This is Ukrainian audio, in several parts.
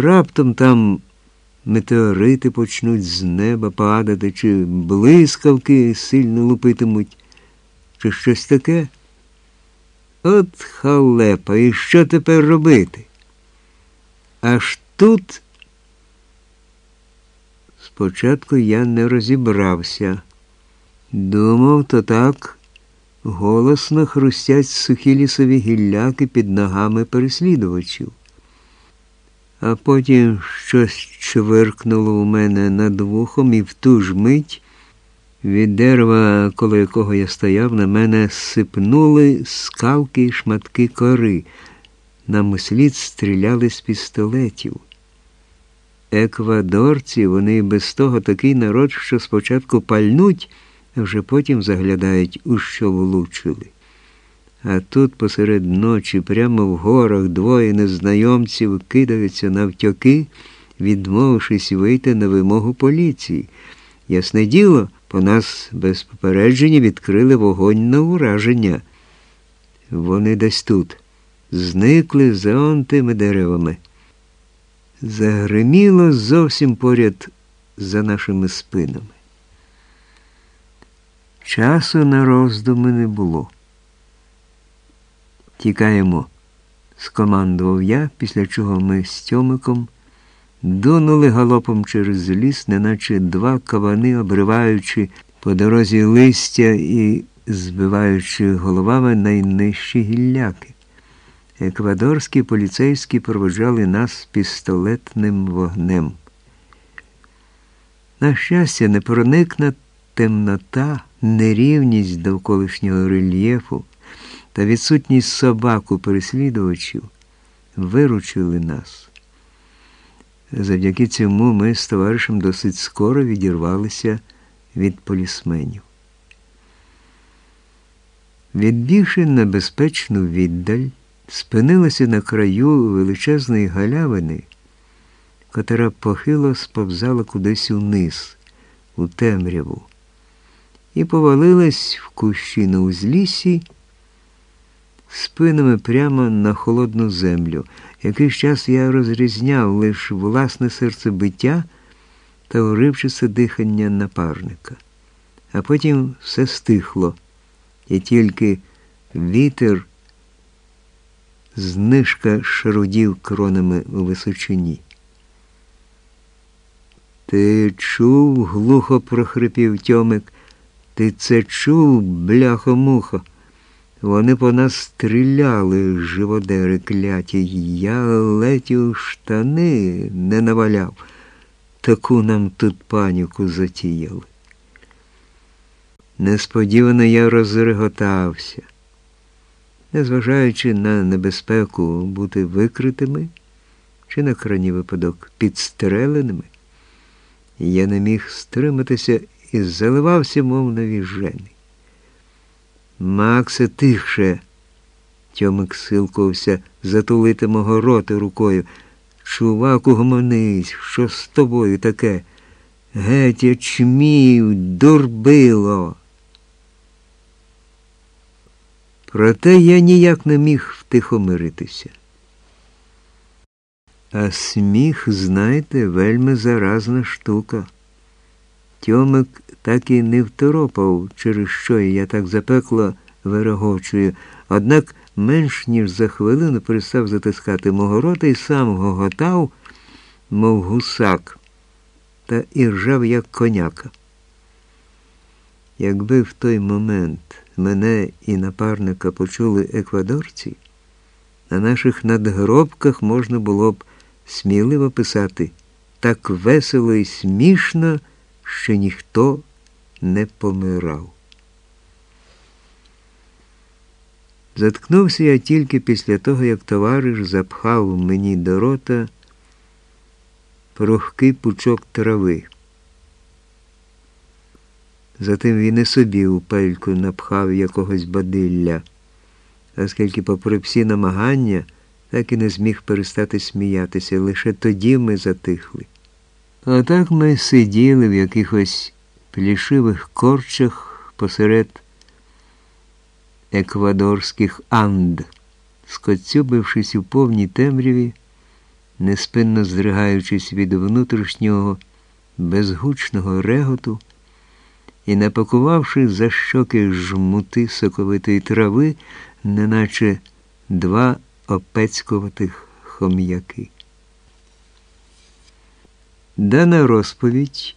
Раптом там метеорити почнуть з неба падати, чи блискавки сильно лупитимуть, чи щось таке. От халепа, і що тепер робити? Аж тут спочатку я не розібрався. Думав, то так голосно хрустять сухі лісові гілляки під ногами переслідувачів. А потім щось чверкнуло у мене над вухом, і в ту ж мить від дерева, коло якого я стояв, на мене сипнули скалки і шматки кори. Нам услід стріляли з пістолетів. Еквадорці, вони без того такий народ, що спочатку пальнуть, а вже потім заглядають, у що влучили. А тут посеред ночі, прямо в горах, двоє незнайомців кидаються навтьоки, відмовившись вийти на вимогу поліції. Ясне діло, по нас без попередження відкрили вогонь на ураження. Вони десь тут, зникли за он тими деревами. Загриміло зовсім поряд за нашими спинами. Часу на роздуми не було. Тікаємо, скомандував я, після чого ми з Тьомиком дунули галопом через ліс, неначе два кавани, обриваючи по дорозі листя і збиваючи головами найнижчі гілляки. Еквадорські поліцейські проводжали нас пістолетним вогнем. На щастя, непроникна темнота, нерівність довколишнього рельєфу та відсутність собак у переслідувачів виручили нас. Завдяки цьому ми з товаришем досить скоро відірвалися від полісменів. Відбігши на безпечну віддаль, спинилася на краю величезної галявини, котра похило сповзала кудись униз, у темряву, і повалилась в кущі на узлісі спинами прямо на холодну землю. Якийсь час я розрізняв лише власне серцебиття та уривчисте дихання напарника. А потім все стихло, і тільки вітер знижка шарудів кронами у височині. Ти чув, глухо прохрипів Тьомик. Ти це чув, бляхо-мухо. Вони по нас стріляли, живодери кляті. Я ледь у штани не наваляв. Таку нам тут паніку затіяли. Несподівано я розреготався. Незважаючи на небезпеку бути викритими, чи на крайній випадок підстреленими, я не міг стриматися і заливався, мов навіжений. Максе, тихше. Тьомик силкувався затулити мого рота рукою. Чуваку, гомонись, що з тобою таке? Геть ячмів, дурбило. Проте я ніяк не міг втихомиритися. А сміх, знаєте, вельми заразна штука. Тьомик так і не второпав, через що я так запекло вирогочую, однак менш ніж за хвилину перестав затискати мого рота і сам гоготав, мов гусак, та і ржав, як коняка. Якби в той момент мене і напарника почули еквадорці, на наших надгробках можна було б сміливо писати так весело і смішно, що ніхто не помирав. Заткнувся я тільки після того, як товариш запхав мені до рота прохкий пучок трави. Затим він і собі у пельку напхав якогось бадилля, оскільки, попри всі намагання, так і не зміг перестати сміятися, лише тоді ми затихли. А так ми сиділи в якихось плішивих корчах посеред еквадорських анд, скоцюбившись у повній темряві неспинно здригаючись від внутрішнього безгучного реготу і напакувавши за щоки жмути соковитої трави, неначе два опецькуватих хом'яки. Дана розповідь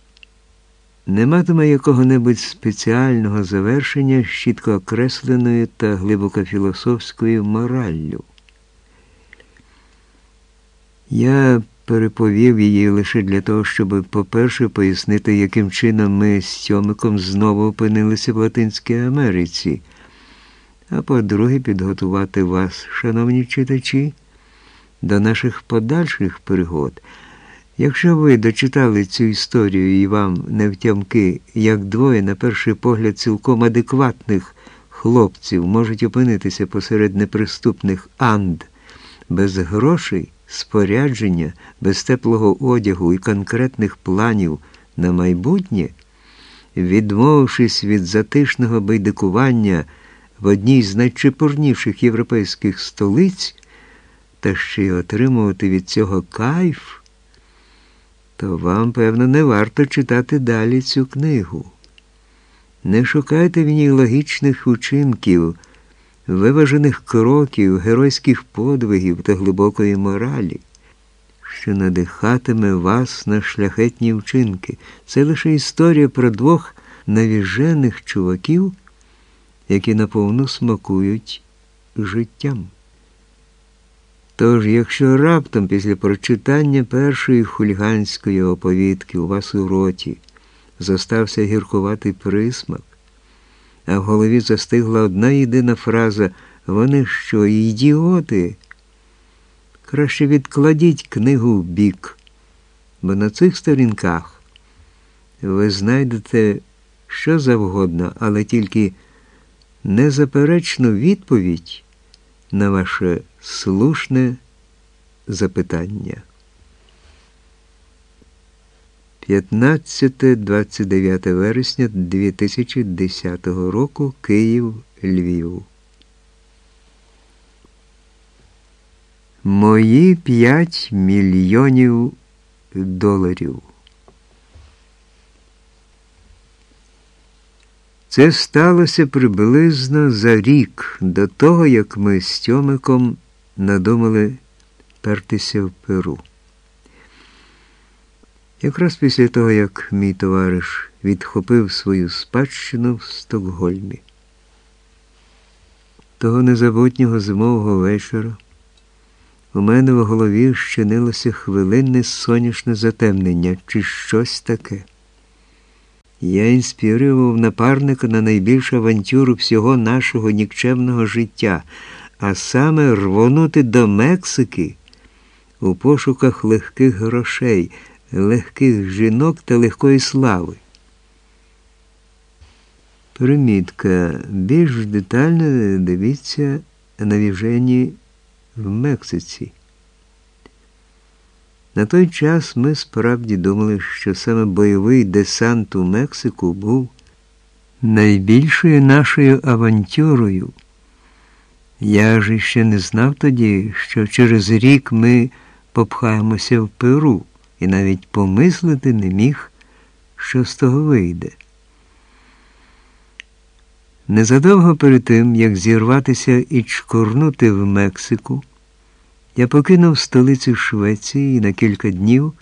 не матиме якого-небудь спеціального завершення з чітко окресленою та глибокофілософською мораллю. Я переповів її лише для того, щоб, по-перше, пояснити, яким чином ми з Тьомиком знову опинилися в Латинській Америці, а по-друге, підготувати вас, шановні читачі, до наших подальших пригод. Якщо ви дочитали цю історію і вам не втямки, як двоє, на перший погляд, цілком адекватних хлопців можуть опинитися посеред неприступних анд без грошей, спорядження, без теплого одягу і конкретних планів на майбутнє, відмовившись від затишного байдикування в одній з найчепурніших європейських столиць, та ще й отримувати від цього кайф то вам, певно, не варто читати далі цю книгу. Не шукайте в ній логічних учинків, виважених кроків, геройських подвигів та глибокої моралі, що надихатиме вас на шляхетні вчинки. Це лише історія про двох навіжених чуваків, які наповну смакують життям. Тож, якщо раптом після прочитання першої хульганської оповідки у вас у роті зостався гіркуватий присмак, а в голові застигла одна єдина фраза Вони що, ідіоти? Краще відкладіть книгу в бік, бо на цих сторінках ви знайдете що завгодно, але тільки незаперечну відповідь на ваше слушне запитання. 15-29 вересня 2010 року Київ Львів. Мої 5 мільйонів доларів. Це сталося приблизно за рік до того, як ми з Тьомиком надумали пертися в Перу. Якраз після того, як мій товариш відхопив свою спадщину в Стокгольмі. Того незабутнього зимового вечора у мене в голові щинилося хвилинне сонячне затемнення чи щось таке. Я інспірував напарника на найбільшу авантюру всього нашого нікчемного життя, а саме рвонути до Мексики у пошуках легких грошей, легких жінок та легкої слави. Примітка. Більш детально дивіться на віжені в Мексиці. На той час ми справді думали, що саме бойовий десант у Мексику був найбільшою нашою авантюрою. Я ж ще не знав тоді, що через рік ми попхаємося в Перу і навіть помислити не міг, що з того вийде. Незадовго перед тим, як зірватися і чкурнути в Мексику, я покинув столицю Швеції і на кілька днів.